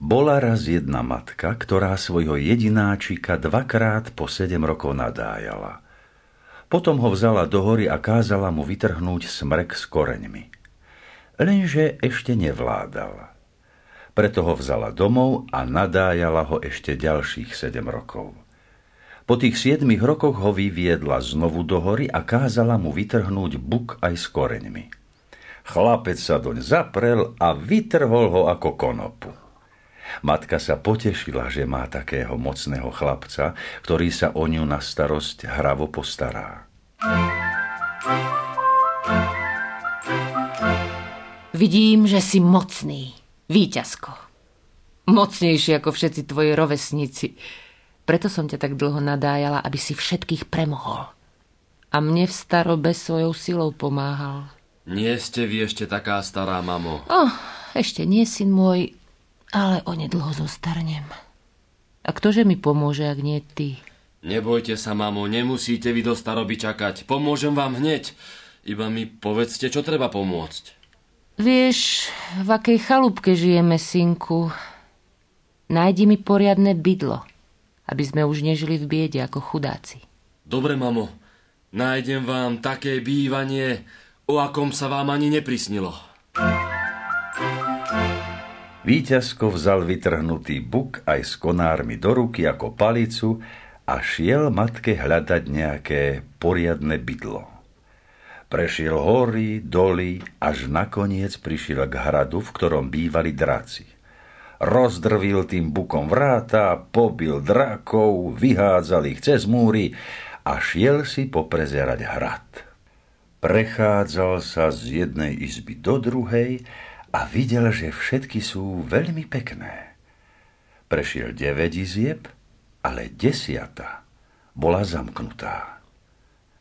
Bola raz jedna matka, ktorá svojho jedináčika dvakrát po sedem rokov nadájala. Potom ho vzala do hory a kázala mu vytrhnúť smrek s koreňmi. Lenže ešte nevládal. Preto ho vzala domov a nadájala ho ešte ďalších sedem rokov. Po tých siedmých rokoch ho vyviedla znovu do hory a kázala mu vytrhnúť buk aj s koreňmi. Chlapec sa doň zaprel a vytrhol ho ako konopu. Matka sa potešila, že má takého mocného chlapca, ktorý sa o ňu na starosť hravo postará. Vidím, že si mocný, víťazko. Mocnejší ako všetci tvoji rovesníci. Preto som ťa tak dlho nadájala, aby si všetkých premohol. A mne v starobe svojou silou pomáhal. Nie ste vy ešte taká stará, mamo. Oh, ešte nie, syn môj, ale onedlho zostarnem. A ktože mi pomôže, ak nie ty? Nebojte sa, mamo, nemusíte vy do staroby čakať. Pomôžem vám hneď. Iba mi povedzte, čo treba pomôcť. Vieš, v akej chalúbke žijeme, synku. Nájdi mi poriadne bydlo, aby sme už nežili v biede ako chudáci. Dobre, mamo. Nájdem vám také bývanie, o akom sa vám ani neprisnilo. Výťazko vzal vytrhnutý buk aj s konármi do ruky ako palicu a šiel matke hľadať nejaké poriadne bydlo. Prešiel hory, doly, až nakoniec prišiel k hradu, v ktorom bývali draci. Rozdrvil tým bukom vráta, pobil drakov, vyhádzal ich cez múry a šiel si poprezerať hrad. Prechádzal sa z jednej izby do druhej a videl, že všetky sú veľmi pekné. Prešiel 9 izieb, ale desiata bola zamknutá.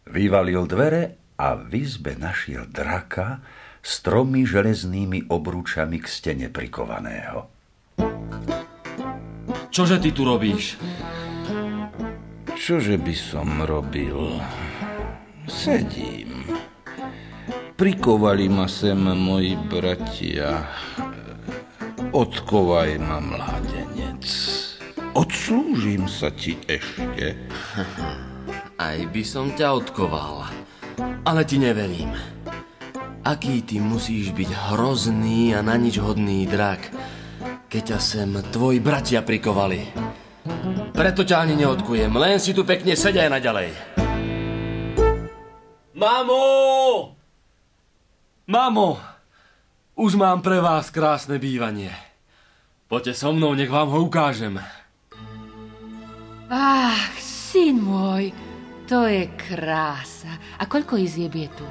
Vyvalil dvere a v izbe našiel draka s tromi železnými obrúčami k stene prikovaného. Čože ty tu robíš? Čože by som robil? Sedím. Prikovali ma sem moji bratia. Odkovaj ma, mládenec. Odslúžim sa ti ešte. Aj by som ťa odkoval. Ale ti neverím. Aký ty musíš byť hrozný a na nič hodný drak, keď ťa sem tvoji bratia prikovali. Preto ťa ani neodkujem, len si tu pekne sedia naďalej. Mamo! Mamo, už mám pre vás krásne bývanie. Poďte so mnou, nech vám ho ukážem. Ach, syn môj, to je krása. A koľko izieb je tu?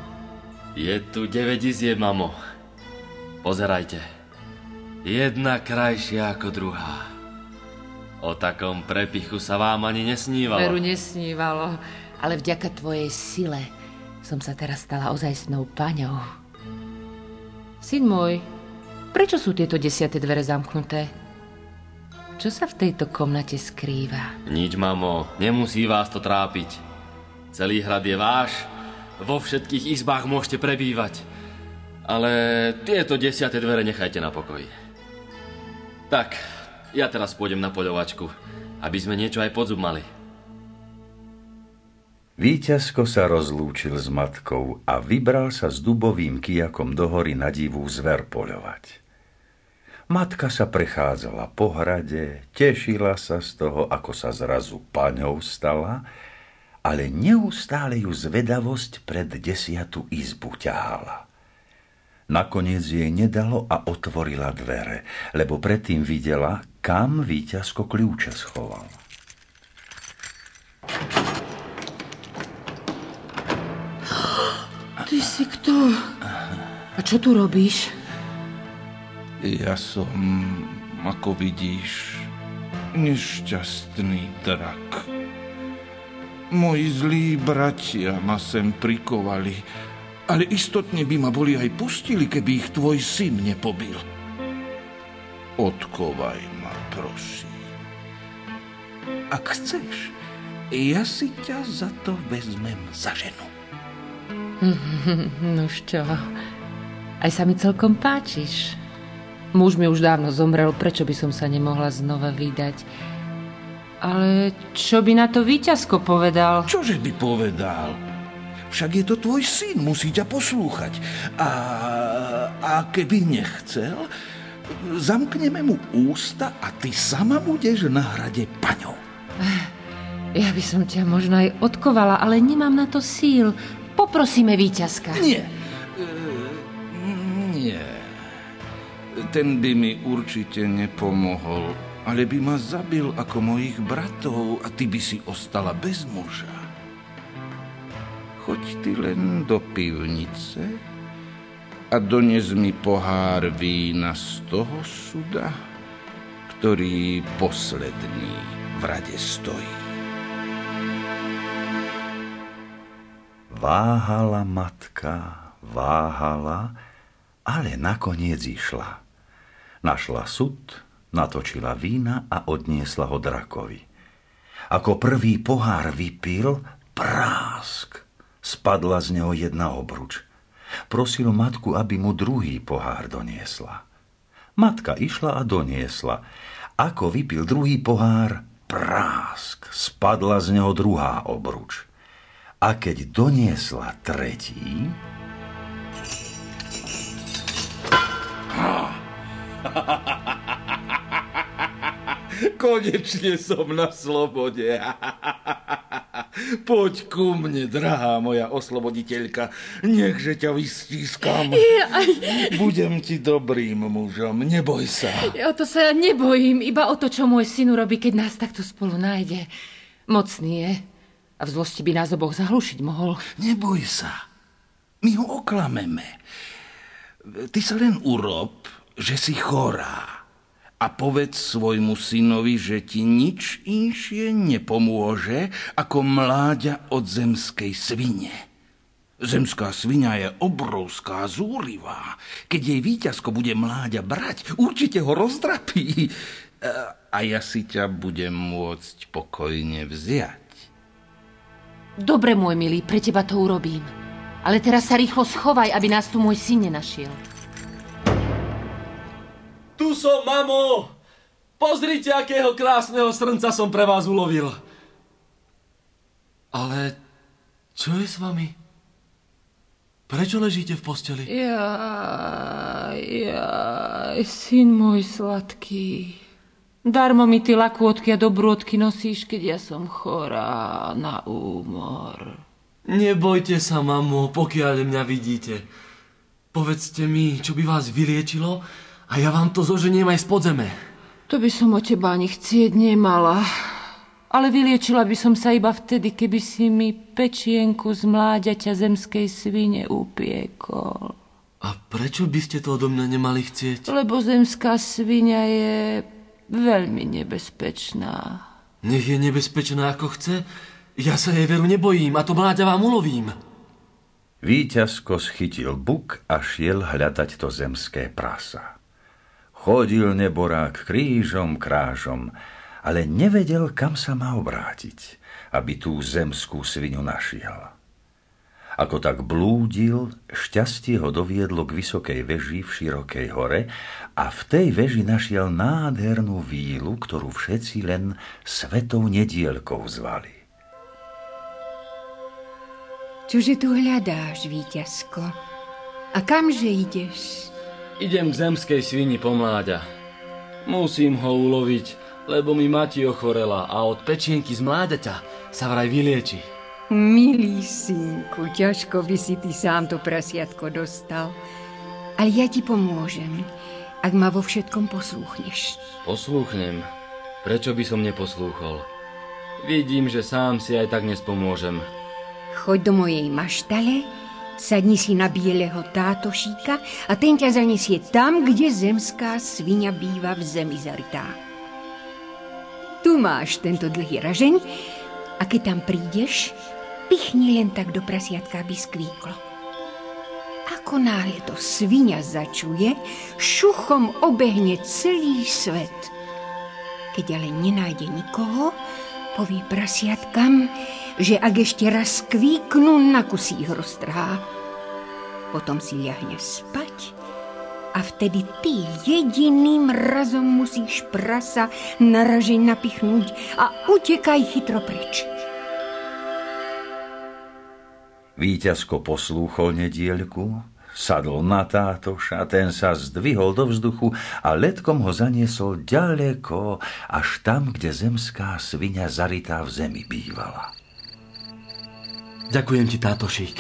Je tu 9 izieb, mamo. Pozerajte. Jedna krajšia ako druhá. O takom prepichu sa vám ani nesnívalo. Veru nesnívalo, ale vďaka tvojej sile som sa teraz stala ozajstnou paňou. Syn môj, prečo sú tieto desiate dvere zamknuté? Čo sa v tejto komnate skrýva? Nič, mamo, nemusí vás to trápiť. Celý hrad je váš, vo všetkých izbách môžete prebývať. Ale tieto desiate dvere nechajte na pokoji. Tak, ja teraz pôjdem na poľovačku, aby sme niečo aj podzub mali. Výťazko sa rozlúčil s matkou a vybral sa s dubovým kijakom do hory na divú zver poľovať. Matka sa prechádzala po hrade, tešila sa z toho, ako sa zrazu paňou stala, ale neustále ju zvedavosť pred desiatu izbu ťahala. Nakoniec jej nedalo a otvorila dvere, lebo predtým videla, kam víťazko kľúče schoval. Ty si kto? A čo tu robíš? Ja som, ako vidíš, nešťastný drak. Moji zlí bratia ma sem prikovali, ale istotne by ma boli aj pustili, keby ich tvoj syn nepobil. Odkovaj ma, prosím. Ak chceš, ja si ťa za to vezmem za ženu. Nož čo, aj sa mi celkom páčiš. Muž mi už dávno zomrel, prečo by som sa nemohla znova vydať? Ale čo by na to víťazko povedal? Čože by povedal? Však je to tvoj syn, musí ťa poslúchať. A, a keby nechcel, zamkneme mu ústa a ty sama budeš na hrade paňou. Ja by som ťa možno aj odkovala, ale nemám na to síl. Poprosíme víťazka. Nie. E, nie. Ten by mi určite nepomohol, ale by ma zabil ako mojich bratov a ty by si ostala bez muža. Choď ty len do pivnice a dones mi pohár vína z toho suda, ktorý posledný v rade stojí. Váhala matka, váhala, ale nakoniec išla. Našla sud, natočila vína a odniesla ho drakovi. Ako prvý pohár vypil, prásk. Spadla z neho jedna obruč. Prosil matku, aby mu druhý pohár doniesla. Matka išla a doniesla. Ako vypil druhý pohár, prásk. Spadla z neho druhá obruč. A keď doniesla tretí, Konečne som na slobode. Poď ku mne, drahá moja osloboditeľka. Nechže ťa vystískam. Budem ti dobrým mužom, neboj sa. O to sa ja nebojím, iba o to, čo môj syn urobí, keď nás takto spolu nájde. Mocný je a v zlosti by nás oboch zahlušiť mohol. Neboj sa. My ho oklameme. Ty sa len urob, že si chorá a povedz svojmu synovi, že ti nič inšie nepomôže ako mláďa od zemskej svine. Zemská svinia je obrovská, zúrivá. Keď jej víťazko bude mláďa brať, určite ho rozdrapí. A ja si ťa budem môcť pokojne vziať. Dobre, môj milý, pre teba to urobím. Ale teraz sa rýchlo schovaj, aby nás tu môj syn nenašiel. Tu som, mamo! Pozrite, akého krásneho srnca som pre vás ulovil. Ale čo je s vami? Prečo ležíte v posteli? Ja, ja, syn môj sladký. Darmo mi ty lakôdky a dobrôdky nosíš, keď ja som chorá na úmor. Nebojte sa, mamo, pokiaľ mňa vidíte. Povedzte mi, čo by vás vyliečilo a ja vám to zoženiem aj z podzeme. To by som o teba ani chcieť nemala. Ale vyliečila by som sa iba vtedy, keby si mi pečienku z mláďaťa zemskej svine upiekol. A prečo by ste to odo mňa nemali chcieť? Lebo zemská svinia je veľmi nebezpečná. Nech je nebezpečná ako chce, ja sa jej veru nebojím a to mláďa vám ulovím. Výťazko schytil buk a šiel hľadať to zemské prasa. Chodil neborák krížom, krážom, ale nevedel, kam sa má obrátiť, aby tú zemskú svinu našiel. Ako tak blúdil, šťastie ho doviedlo k vysokej veži v širokej hore a v tej veži našiel nádhernú vílu, ktorú všetci len svetou nedielkou zvali. Čože tu hľadáš, víťazko? A kamže ideš? Idem k zemskej svini pomláďa. Musím ho uloviť, lebo mi mati ochorela a od pečienky z mláďaťa sa vraj vylieči. Milý synku, ťažko by si ty sám to prasiatko dostal. Ale ja ti pomôžem, ak ma vo všetkom poslúchneš. Poslúchnem. Prečo by som neposlúchol? Vidím, že sám si aj tak nespomôžem. Choď do mojej maštale Sadni si na bieleho tátošíka a ten ťa zanesie tam, kde zemská svinia býva v zemi zarytá. Tu máš tento dlhý ražeň a keď tam prídeš, pichni len tak do prasiatka, aby skvíklo. Ako náhle to svinia začuje, šuchom obehne celý svet. Keď ale nenájde nikoho, povie prasiatkam, že ak ešte raz skvíknú, na kusí ich roztrhá. Potom si ľahne spať A vtedy ty jediným razom musíš prasa na ražeň napichnúť a utekaj chytro preč. Výťazko poslúchol nedielku, sadol na tátoša, ten sa zdvihol do vzduchu a letkom ho zaniesol ďaleko, až tam, kde zemská svinia zaritá v zemi bývala. Ďakujem ti, tátošík.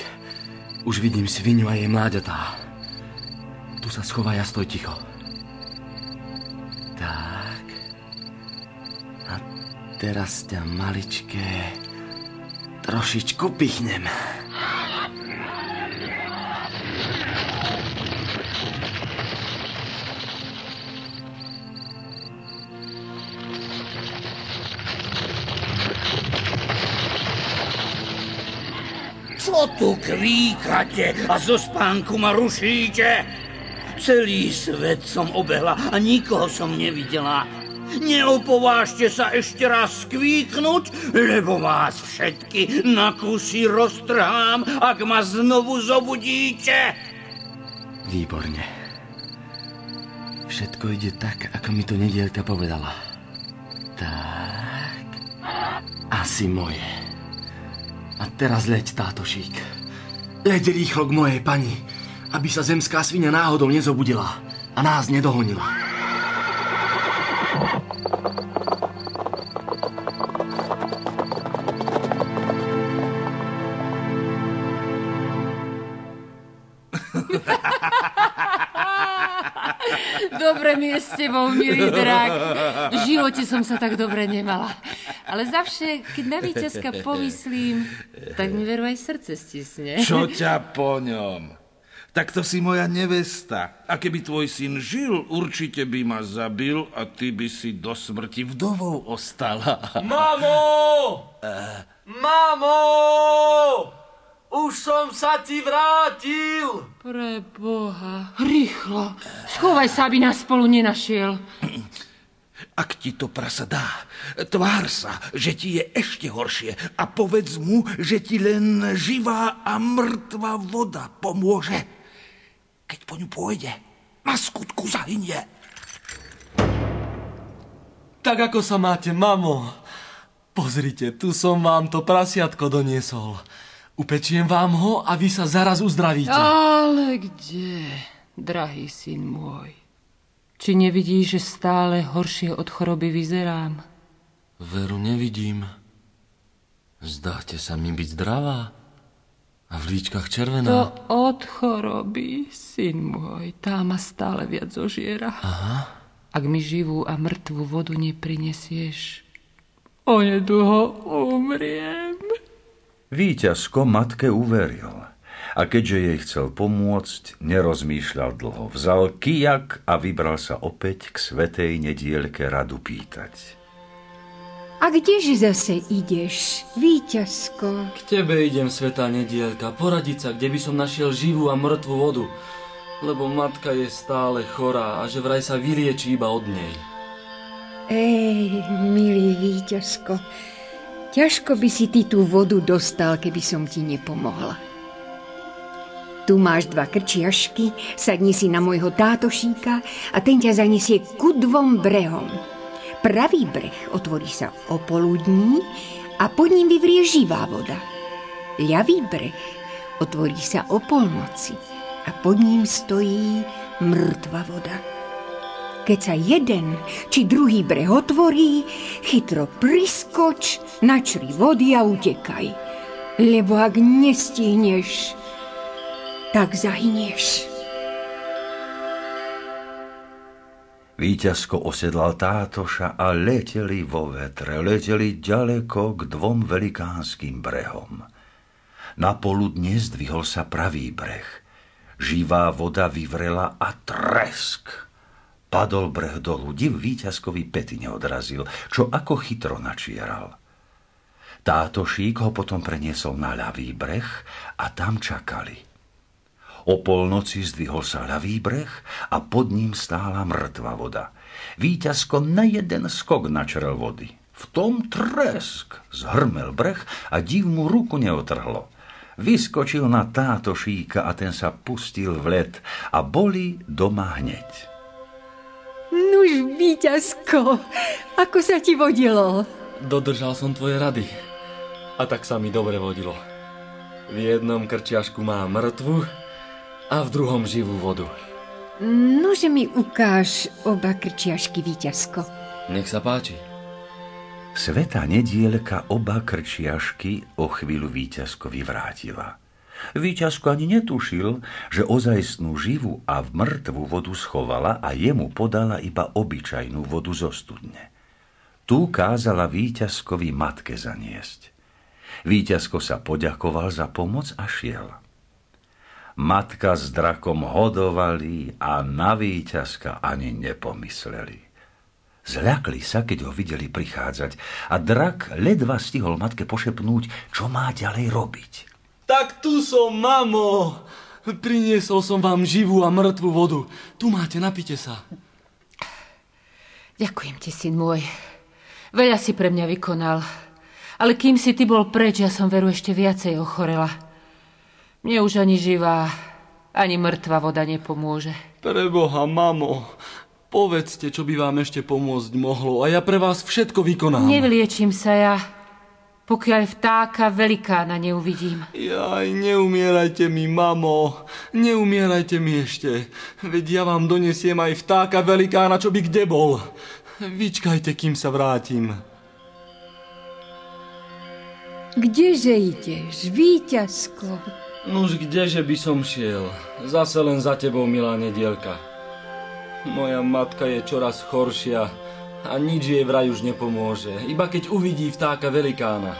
Už vidím svinu a jej mláďatá. Tu sa schovaj a stoj ticho. Tak. A teraz ťa maličké trošičku pichnem. Čo tu kvíkate a zo spánku ma rušíte? Celý svet som obehla a nikoho som nevidela. Neopovážte sa ešte raz skvíknuť, lebo vás všetky na kusy roztrhám, ak ma znovu zobudíte. Výborne. Všetko ide tak, ako mi to nedielka povedala. Tak. Asi moje. A teraz leď, tátošík. Leď rýchlo k mojej pani, aby sa zemská svinia náhodou nezobudila a nás nedohonila. Dobre mi je s tebou, milý drak. V živote som sa tak dobre nemala. Ale zavše, keď na víťazka pomyslím, tak mi veru aj srdce stisne. Čo ťa po ňom? Tak to si moja nevesta. A keby tvoj syn žil, určite by ma zabil a ty by si do smrti vdovou ostala. Mamo! Mamo! Už som sa ti vrátil! Pre Boha, rýchlo. Schovaj sa, aby nás spolu nenašiel. Ak ti to prasa dá, tvár sa, že ti je ešte horšie a povedz mu, že ti len živá a mŕtva voda pomôže. Keď po ňu pôjde, na skutku zahynie. Tak ako sa máte, mamo? Pozrite, tu som vám to prasiatko doniesol. Upečiem vám ho a vy sa zaraz uzdravíte. Ale kde, drahý syn môj? Či nevidíš, že stále horšie od choroby vyzerám? Veru nevidím. Zdáte sa mi byť zdravá. A v líčkach To červená. od choroby, syn môj, tá ma stále viac zožiera. Aha. Ak mi živú a mŕtvú vodu neprinesieš, onedlho umriem. Výťazko matke uveril. A keďže jej chcel pomôcť, nerozmýšľal dlho. Vzal kijak a vybral sa opäť k svetej nedielke radu pýtať. A kdeže zase ideš, víťazko? K tebe idem, svetá nedielka, poradiť sa, kde by som našiel živú a mŕtvu vodu. Lebo matka je stále chorá a že vraj sa vylieči iba od nej. Ej, milý víťazko, ťažko by si ty tú vodu dostal, keby som ti nepomohla. Tu máš dva krčiašky, sadni si na môjho tátošíka a ten ťa zaniesie ku dvom brehom. Pravý breh otvorí sa o poludní a pod ním vyvrie živá voda. Ľavý breh otvorí sa o polnoci a pod ním stojí mŕtva voda. Keď sa jeden či druhý breh otvorí, chytro priskoč, načri vody a utekaj. Lebo ak nestihneš, tak zahynieš. Výťazko osedlal tátoša a leteli vo vetre, leteli ďaleko k dvom velikánskym brehom. Na poludne zdvihol sa pravý breh. Živá voda vyvrela a tresk. Padol breh dolu, div výťazkovi pety neodrazil, čo ako chytro načieral. Tátošík ho potom preniesol na ľavý breh a tam čakali. O polnoci zdvihol sa ľavý breh a pod ním stála mŕtva voda. Výťazko na jeden skok načrel vody. V tom tresk zhrmel breh a div mu ruku neotrhlo. vyskočil na táto šíka a ten sa pustil v let a boli doma hneď. Nuž, víťazko, ako sa ti vodilo? Dodržal som tvoje rady. A tak sa mi dobre vodilo. V jednom krčiašku mám mŕtvu a v druhom živú vodu. Nože mi ukáž oba krčiašky, víťazko. Nech sa páči. Sveta nedielka oba krčiašky o chvíľu víťazko vyvrátila. Víťazko ani netušil, že ozajstnú živú a v mŕtvu vodu schovala a jemu podala iba obyčajnú vodu zo studne. Tu kázala víťazkovi matke zaniesť. Víťazko sa poďakoval za pomoc a šiel. Matka s drakom hodovali a na víťazka ani nepomysleli. Zľakli sa, keď ho videli prichádzať a drak ledva stihol matke pošepnúť, čo má ďalej robiť. Tak tu som, mamo! Priniesol som vám živú a mŕtvu vodu. Tu máte, napite sa. Ďakujem ti, syn môj. Veľa si pre mňa vykonal. Ale kým si ty bol preč, ja som veru ešte viacej ochorela. Mne už ani živá, ani mŕtva voda nepomôže. Preboha, mamo, povedzte, čo by vám ešte pomôcť mohlo a ja pre vás všetko vykonám. Nevliečím sa ja, pokiaľ vtáka velikána neuvidím. Jaj, neumierajte mi, mamo, neumierajte mi ešte. Veď ja vám donesiem aj vtáka velikána, čo by kde bol. Vyčkajte, kým sa vrátim. Kdeže ideš, víťazko? Nuž kdeže by som šiel? Zase len za tebou, milá nedielka. Moja matka je čoraz choršia a nič jej vraj už nepomôže. Iba keď uvidí vtáka velikána.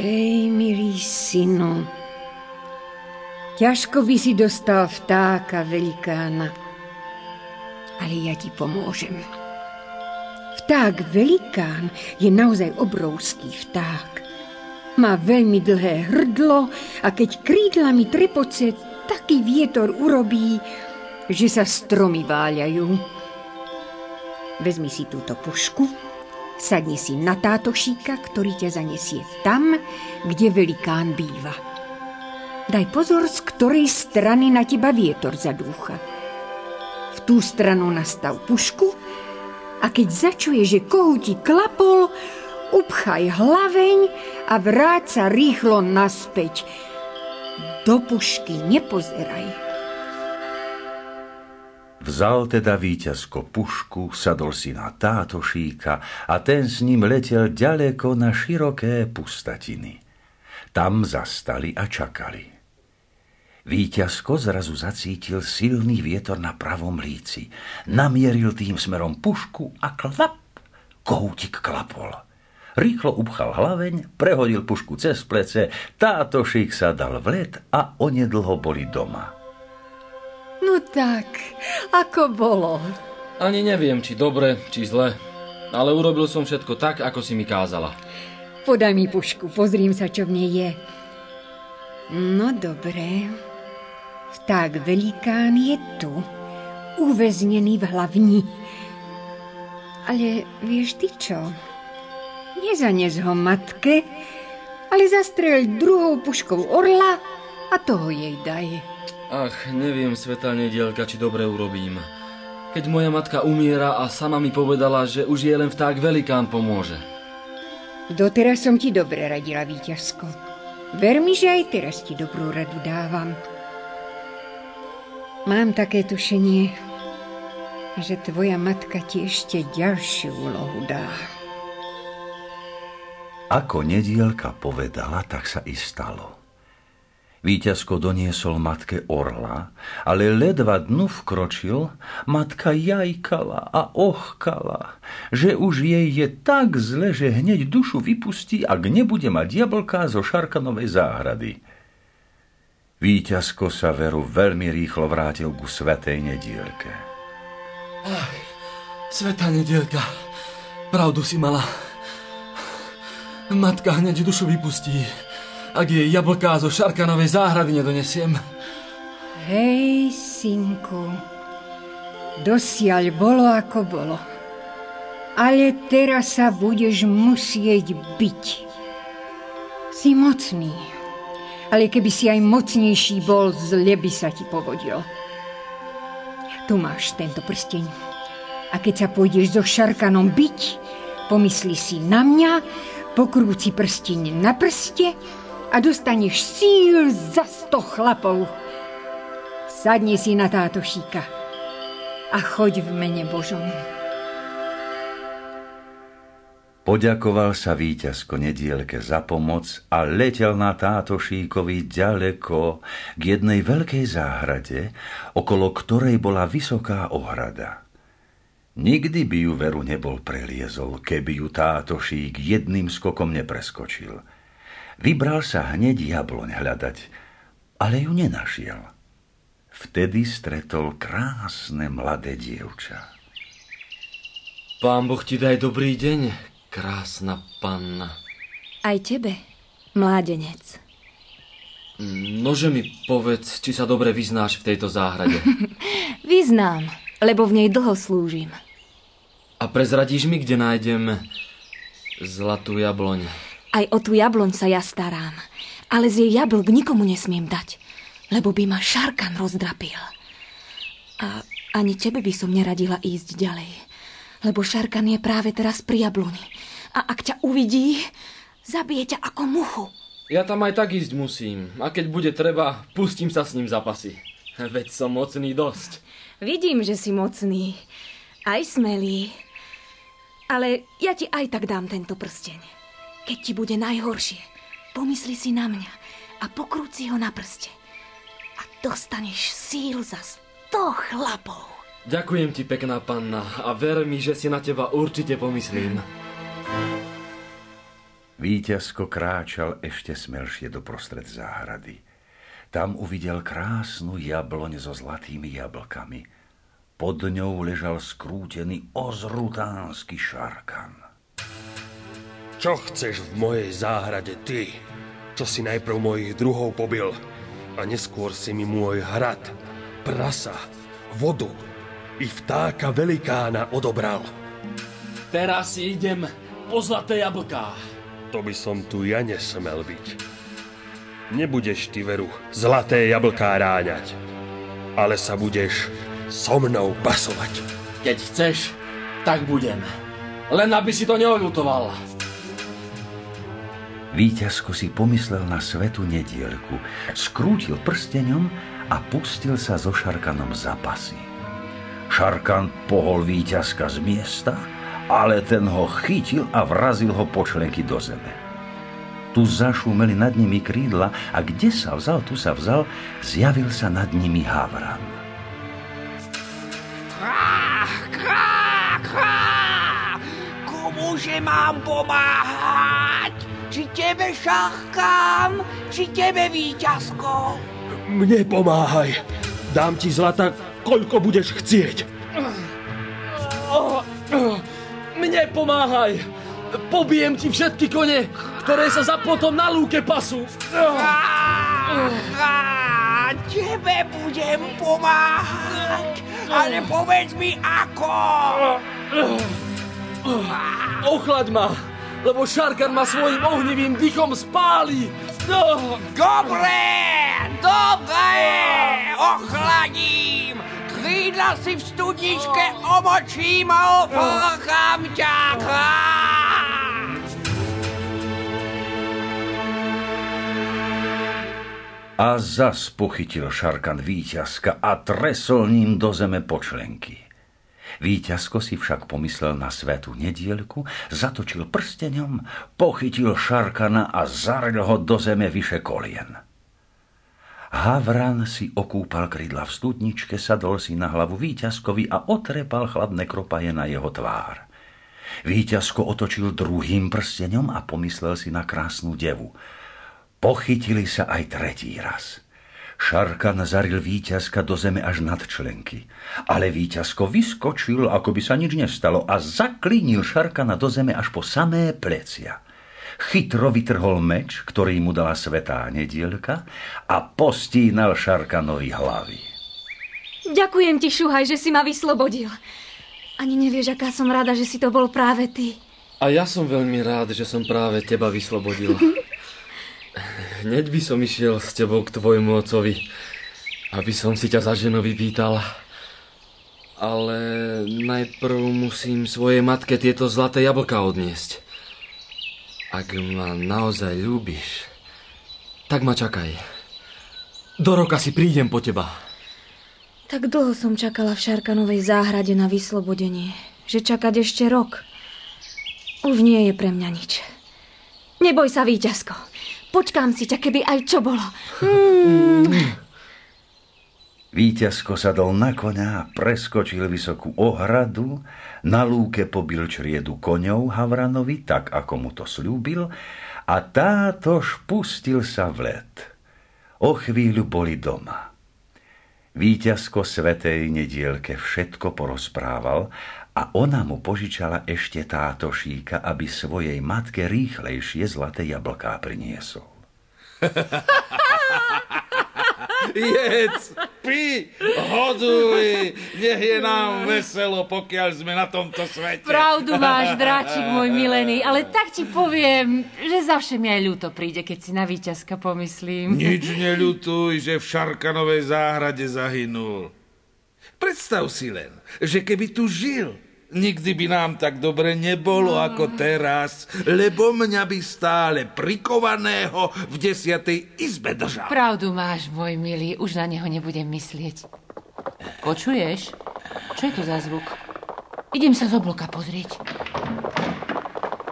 Ej, milý synu, ťažko by si dostal vtáka velikána, ale ja ti pomôžem. Vták velikán je naozaj obrovský vták. Má veľmi dlhé hrdlo a keď krídlami trepoce, taký vietor urobí, že sa stromy váľajú. Vezmi si túto pušku, sadni si na tátošíka, ktorý ťa zanesie tam, kde velikán býva. Daj pozor, z ktorej strany na teba vietor zadúcha. V tú stranu nastav pušku a keď začuje, že kohúti klapol, upchaj hlaveň a vráť sa rýchlo naspäť. Do pušky nepozeraj. Vzal teda víťazko pušku, sadol si na tátošíka a ten s ním letel ďaleko na široké pustatiny. Tam zastali a čakali. Výťazko zrazu zacítil silný vietor na pravom líci. Namieril tým smerom pušku a klap, kohútik klapol. Rýchlo upchal hlaveň, prehodil pušku cez plece, táto šik sa dal v let a onedlho boli doma. No tak, ako bolo? Ani neviem, či dobre, či zle, ale urobil som všetko tak, ako si mi kázala. Podaj mi pušku, pozriem sa, čo v nej je. No dobre. Vták velikán je tu, uväznený v hlavni. Ale vieš ty čo? Nezanes ho matke, ale zastrel druhou puškou orla a toho jej daj. Ach, neviem, svetá nedielka, či dobre urobím. Keď moja matka umiera a sama mi povedala, že už je len vták velikán pomôže. Doteraz som ti dobre radila, víťazko. Ver mi, že aj teraz ti dobrú radu dávam. Mám také tušenie, že tvoja matka ti ešte ďalšiu úlohu dá. Ako nedielka povedala, tak sa i stalo. Výťazko doniesol matke orla, ale ledva dnu vkročil, matka jajkala a ochkala, že už jej je tak zle, že hneď dušu vypustí, ak nebude mať jablká zo Šarkanovej záhrady. Výťazko sa veru veľmi rýchlo vrátil ku svetej nedielke. Ach, sveta nedielka, pravdu si mala. Matka hneď dušu vypustí, ak jej jablká zo Šarkanovej záhrady nedonesiem. Hej, synku, dosiaľ bolo ako bolo. Ale teraz sa budeš musieť byť. Si mocný ale keby si aj mocnejší bol, zle by sa ti povodilo. Tu máš tento prsteň. A keď sa pôjdeš so Šarkanom byť, pomyslí si na mňa, pokrúci prsteň na prste a dostaneš síl za sto chlapov. Sadni si na táto šíka a choď v mene Božom. Poďakoval sa víťazko nedielke za pomoc a letel na táto šíkovi ďaleko k jednej veľkej záhrade, okolo ktorej bola vysoká ohrada. Nikdy by ju veru nebol preliezol, keby ju táto šík jedným skokom nepreskočil. Vybral sa hneď jabloň hľadať, ale ju nenašiel. Vtedy stretol krásne mladé dievča. Pán Boh ti daj dobrý deň, Krásna panna. Aj tebe, mládenec. Nože mi povedz, či sa dobre vyznáš v tejto záhrade. Vyznám, lebo v nej dlho slúžim. A prezradíš mi, kde nájdem zlatú jabloň? Aj o tú jabloň sa ja starám, ale z jej jablk nikomu nesmiem dať, lebo by ma šarkan rozdrapil. A ani tebe by som neradila ísť ďalej, lebo šarkan je práve teraz pri jabloni a ak ťa uvidí, zabije ťa ako muchu. Ja tam aj tak ísť musím. A keď bude treba, pustím sa s ním zapasy. Veď som mocný dosť. Vidím, že si mocný. Aj smelý. Ale ja ti aj tak dám tento prsteň. Keď ti bude najhoršie, pomysli si na mňa a pokrúci ho na prste. A dostaneš síl za sto chlapov. Ďakujem ti, pekná panna, a ver mi, že si na teba určite pomyslím. Výťazko kráčal ešte smelšie do prostred záhrady. Tam uvidel krásnu jabloň so zlatými jablkami. Pod ňou ležal skrútený ozrutánsky šarkan. Čo chceš v mojej záhrade ty, čo si najprv mojich druhov pobil a neskôr si mi môj hrad, prasa, vodu i vtáka velikána odobral? Teraz idem po zlaté jablká. To by som tu ja nesmel byť. Nebudeš ty veru zlaté jablká ráňať, ale sa budeš so mnou pasovať. Keď chceš, tak budem. Len aby si to neolutoval. Výťazko si pomyslel na svetu nedielku, skrútil prsteňom a pustil sa so Šarkanom za pasy. Šarkan pohol výťazka z miesta ale ten ho chytil a vrazil ho po členky do zeme. Tu zašumeli nad nimi krídla a kde sa vzal, tu sa vzal, zjavil sa nad nimi havran. Komuže mám pomáhať? Či tebe šachkám, či tebe víťazko? Mne pomáhaj. Dám ti zlata, koľko budeš chcieť. Mne pomáhaj! Pobijem ti všetky kone, ktoré sa za potom na lúke pasú. A tebe budem pomáhať, ale povedz mi ako. Ochlaď ma, lebo Šarkan ma svojim ohnivým dychom spáli. Dobre, dobre, ochladím krídla si v studničke omočím a oprchám ťa. A zas pochytil Šarkan víťazka a tresol ním do zeme počlenky. Výťazko si však pomyslel na svetú nedielku, zatočil prsteňom, pochytil Šarkana a zaril ho do zeme vyše kolien. Havran si okúpal krydla v studničke, sadol si na hlavu víťazkovi a otrepal chladné kropaje na jeho tvár. Výťazko otočil druhým prstenom a pomyslel si na krásnu devu. Pochytili sa aj tretí raz. Šarkan zaril víťazka do zeme až nad členky. Ale víťazko vyskočil, ako by sa nič nestalo a zaklínil Šarkana do zeme až po samé plecia chytro vytrhol meč, ktorý mu dala svetá nedielka a postínal Šarkanovi hlavy. Ďakujem ti, Šuhaj, že si ma vyslobodil. Ani nevieš, aká som rada, že si to bol práve ty. A ja som veľmi rád, že som práve teba vyslobodil. hneď by som išiel s tebou k tvojmu ocovi, aby som si ťa za ženu vypýtal. Ale najprv musím svojej matke tieto zlaté jablka odniesť. Ak ma naozaj ľúbiš, tak ma čakaj. Do roka si prídem po teba. Tak dlho som čakala v Šarkanovej záhrade na vyslobodenie, že čakať ešte rok. Už nie je pre mňa nič. Neboj sa, víťazko. Počkám si ťa, keby aj čo bolo. Mm. Výťazko sadol na koňa, preskočil vysokú ohradu, na lúke pobil čriedu koňov Havranovi, tak ako mu to slúbil, a táto špustil sa v let. O chvíľu boli doma. Výťazko svetej nedielke všetko porozprával a ona mu požičala ešte táto šíka, aby svojej matke rýchlejšie zlaté jablká priniesol. Jedz, pí, hoduj, nech je nám veselo, pokiaľ sme na tomto svete. Pravdu máš, dráčik môj milený, ale tak ti poviem, že zavše mi aj ľúto príde, keď si na víťazka pomyslím. Nič neľutuj, že v Šarkanovej záhrade zahynul. Predstav si len, že keby tu žil, Nikdy by nám tak dobre nebolo ako teraz, lebo mňa by stále prikovaného v desiatej izbe držal. Pravdu máš, môj milý, už na neho nebudem myslieť. Počuješ? Čo je to za zvuk? Idem sa z obloka pozrieť.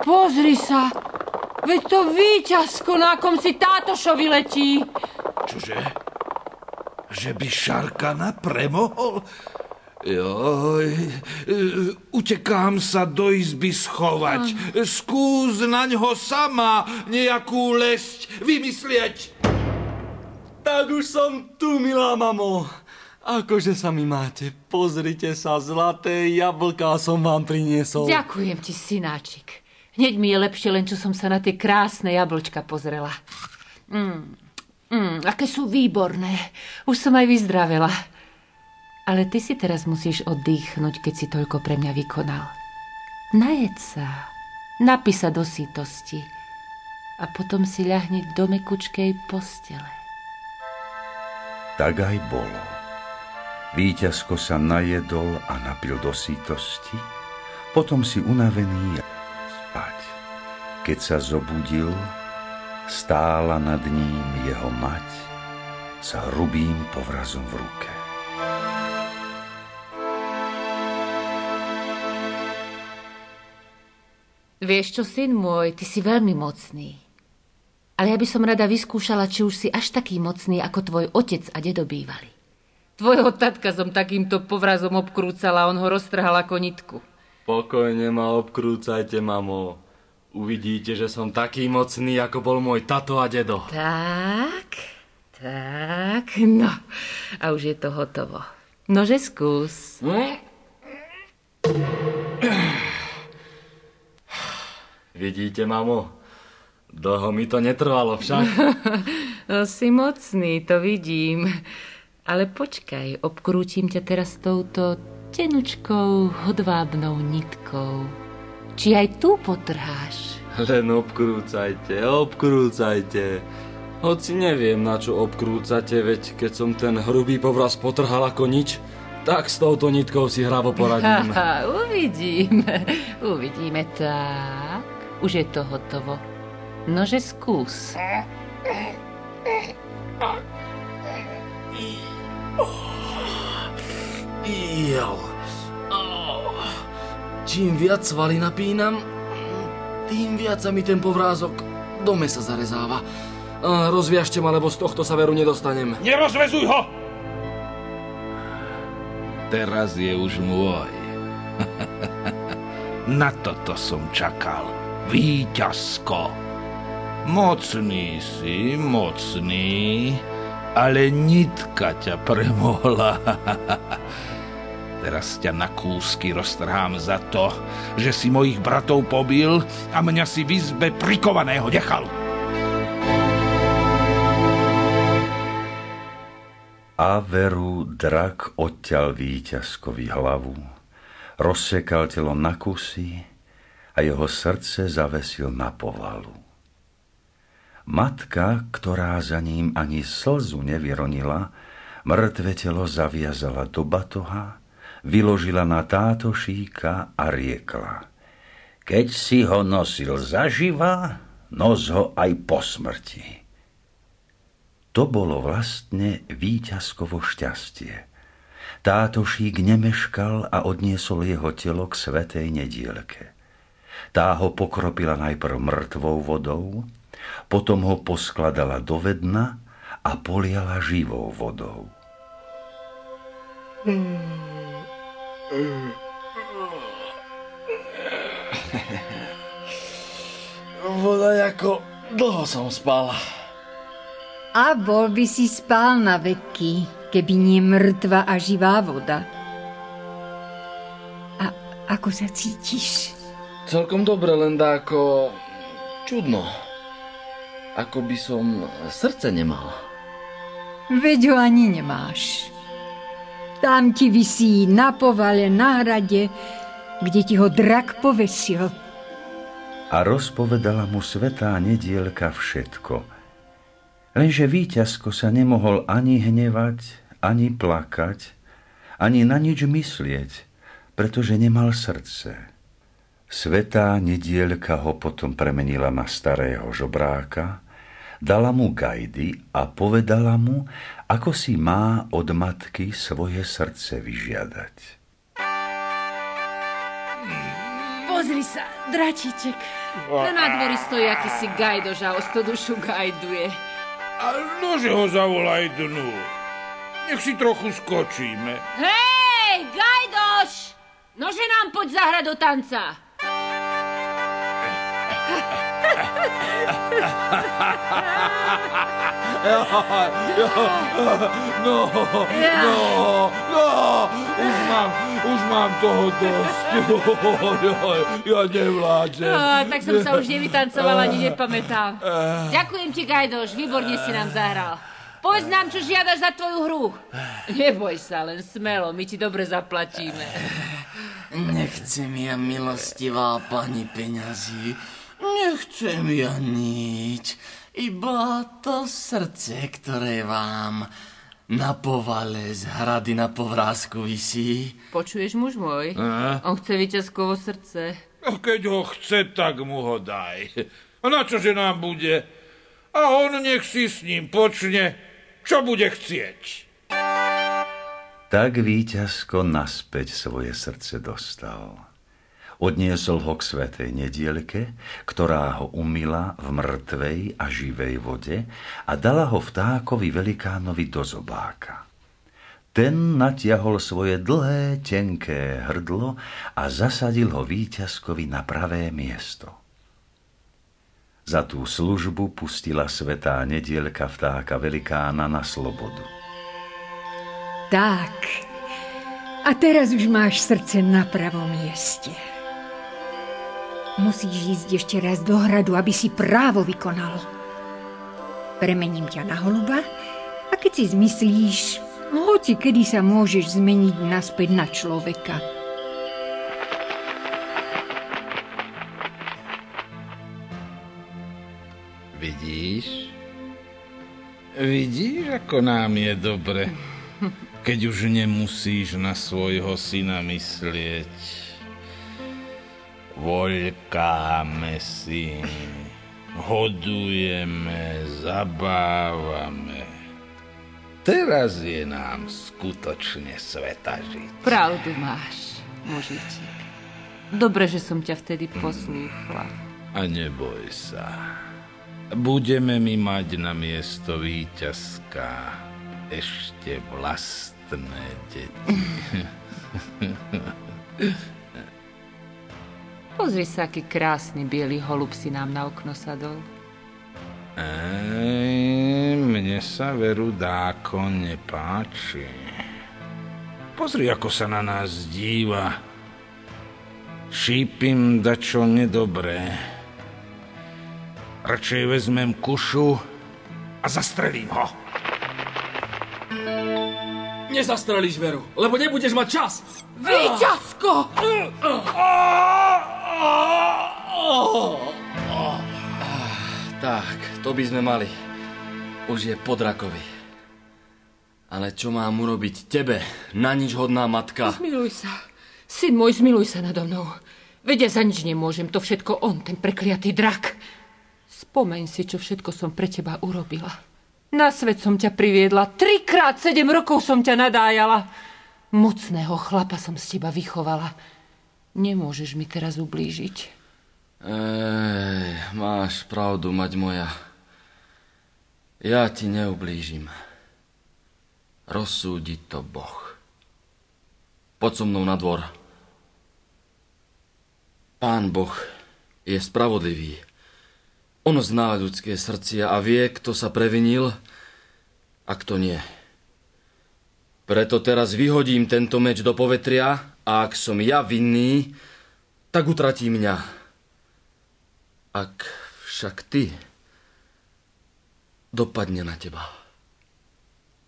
Pozri sa! Veď to víťazko, na kom si tátošovi letí. Čože? Že by Šarkana premohol? Joj, utekám sa do izby schovať. Skús na ňo sama nejakú lesť vymyslieť. Tak už som tu, milá mamo. Akože sa mi máte? Pozrite sa, zlaté jablká som vám priniesol. Ďakujem ti, synáčik. Hneď mi je lepšie, len čo som sa na tie krásne jablčka pozrela. Mm, mm, aké sú výborné. Už som aj vyzdravela. Ale ty si teraz musíš oddychnúť, keď si toľko pre mňa vykonal. Najed sa, napí sa do sítosti a potom si ľahni do mekučkej postele. Tak aj bolo. Výťazko sa najedol a napil do sítosti, potom si unavený spať. Keď sa zobudil, stála nad ním jeho mať s hrubým povrazom v ruke. Vieš čo, syn môj, ty si veľmi mocný. Ale ja by som rada vyskúšala, či už si až taký mocný, ako tvoj otec a dedo bývali. Tvojho tatka som takýmto povrazom obkrúcala, on ho roztrhal ako nitku. Pokojne ma obkrúcajte, mamo. Uvidíte, že som taký mocný, ako bol môj tato a dedo. Tak, tak, no. A už je to hotovo. Nože skús. Hm? Vidíte, mamo? Dlho mi to netrvalo však. si mocný, to vidím. Ale počkaj, obkrútim ťa teraz touto tenučkou hodvábnou nitkou. Či aj tu potrháš? Len obkrúcajte, obkrúcajte. Hoci neviem, na čo obkrúcate, veď keď som ten hrubý povraz potrhal ako nič, tak s touto nitkou si hravo poradím. uvidíme, uvidíme tak. Už je to hotovo. Nože skús. Jo. Čím viac svaly napínam, tým viac sa mi ten povrázok do mesa zarezáva. Rozviažte ma, lebo z tohto sa veru nedostanem. Nerozvezuj ho! Teraz je už môj. Na toto som čakal víťazko. Mocný si, mocný, ale nitka ťa premohla. Teraz ťa na kúsky roztrhám za to, že si mojich bratov pobil a mňa si v izbe prikovaného nechal. A veru drak odťal víťazkovi hlavu, rozsekal telo na kusy a jeho srdce zavesil na povalu. Matka, ktorá za ním ani slzu nevyronila, mŕtve telo zaviazala do batoha, vyložila na tátošíka a riekla. Keď si ho nosil zaživa, nos ho aj po smrti. To bolo vlastne víťazkovo šťastie. Táto šík nemeškal a odniesol jeho telo k svetej nedielke. Tá ho pokropila najprv mŕtvou vodou, potom ho poskladala do vedna a poliala živou vodou. Voda ako dlho som spal. A bol by si spál na veky, keby nie mŕtva a živá voda. A ako sa cítiš? Celkom dobre, len ako čudno. Ako by som srdce nemal. Veď ho ani nemáš. Tam ti vysí na povale, na hrade, kde ti ho drak povesil. A rozpovedala mu svetá nedielka všetko – Lenže víťazko sa nemohol ani hnevať, ani plakať, ani na nič myslieť, pretože nemal srdce. Svetá nedielka ho potom premenila na starého žobráka, dala mu gajdy a povedala mu, ako si má od matky svoje srdce vyžiadať. Pozri sa, dračiček. Na nádvorí stojí akýsi gajdož a o dušu gajduje. A nože ho zavolaj dnu. Nech si trochu skočíme. Hej, Gajdoš! Nože nám poď zahrať do tanca. No, no, no, už mám, už mám toho dosť. Ja nevládzem. No, tak som sa už nevytancovala, ani nepamätám. Ďakujem ti, Gajdoš, výborne si nám zahral. Povedz nám, čo žiadaš za tvoju hru. Neboj sa, len smelo, my ti dobre zaplatíme. Nechcem ja, milostivá pani peňazí. Nechcem ja nič. Iba to srdce, ktoré vám na povale z hrady na povrázku visí. Počuješ, muž môj? A? On chce víťazkovo srdce. A keď ho chce, tak mu ho daj. A na čože nám bude? A on nech si s ním počne, čo bude chcieť. Tak víťazko naspäť svoje srdce dostal. Odniesol ho k svetej nedielke, ktorá ho umila v mŕtvej a živej vode a dala ho vtákovi velikánovi do zobáka. Ten natiahol svoje dlhé, tenké hrdlo a zasadil ho víťazkovi na pravé miesto. Za tú službu pustila svetá nedielka vtáka velikána na slobodu. Tak, a teraz už máš srdce na pravom mieste. Musíš ísť ešte raz do hradu, aby si právo vykonal. Premením ťa na holuba a keď si zmyslíš, hoci kedy sa môžeš zmeniť naspäť na človeka. Vidíš? Vidíš, ako nám je dobre, keď už nemusíš na svojho syna myslieť. Voľkáme si, hodujeme, zabávame. Teraz je nám skutočne sveta žiť. Pravdu máš, mužiček. Dobre, že som ťa vtedy poslúchla. A neboj sa. Budeme mi mať na miesto víťazka ešte vlastné deti. Pozri sa, aký krásny biely holub si nám na okno sadol. Ej, mne sa veru dáko nepáči. Pozri, ako sa na nás díva. Šípim dačo nedobré. Radšej vezmem kušu a zastrelím ho. Nezastrelíš veru, lebo nebudeš mať čas. Výťazko! Tak, To by sme mali. Už je po drakovi. Ale čo mám urobiť tebe, na nič hodná matka? Zmiluj sa. Syn môj, zmiluj sa nado mnou. Vedia, za nič nemôžem. To všetko on, ten prekliatý drak. Spomeň si, čo všetko som pre teba urobila. Na svet som ťa priviedla. Trikrát sedem rokov som ťa nadájala. Mocného chlapa som z teba vychovala. Nemôžeš mi teraz ublížiť. Ej, máš pravdu, mať moja. Ja ti neublížim. Rozsúdi to Boh. Poď so mnou na dvor. Pán Boh je spravodlivý. On zná ľudské srdcia a vie, kto sa previnil a kto nie. Preto teraz vyhodím tento meč do povetria a ak som ja vinný, tak utratí mňa. Ak však ty, dopadne na teba.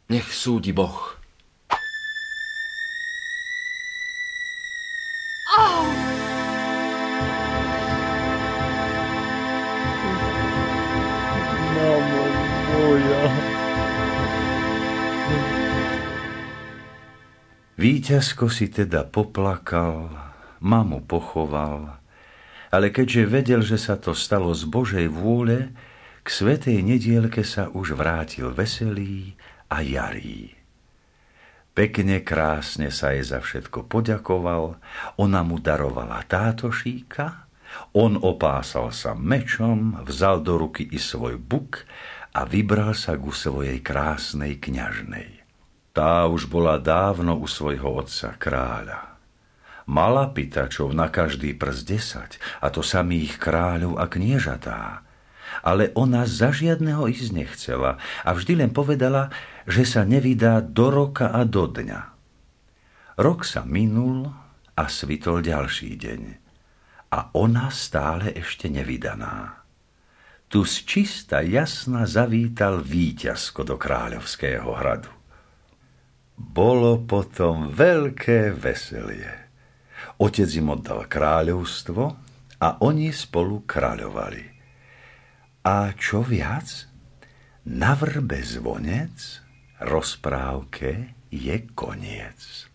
Nech súdi Boh. Mamo Výťazko si teda poplakal, mamu pochoval, ale keďže vedel, že sa to stalo z Božej vôle, k svetej nedielke sa už vrátil veselý a jarý. Pekne, krásne sa jej za všetko poďakoval, ona mu darovala tátošíka, on opásal sa mečom, vzal do ruky i svoj buk a vybral sa ku svojej krásnej kňažnej. Tá už bola dávno u svojho otca kráľa. Mala pitačov na každý prst desať, a to samých kráľov a kniežatá. Ale ona za žiadneho ísť nechcela a vždy len povedala, že sa nevydá do roka a do dňa. Rok sa minul a svitol ďalší deň. A ona stále ešte nevydaná. Tu z čista jasna zavítal víťazko do kráľovského hradu. Bolo potom veľké veselie. Otec im oddal kráľovstvo a oni spolu kráľovali. A čo viac? Na vrbe zvonec rozprávke je koniec.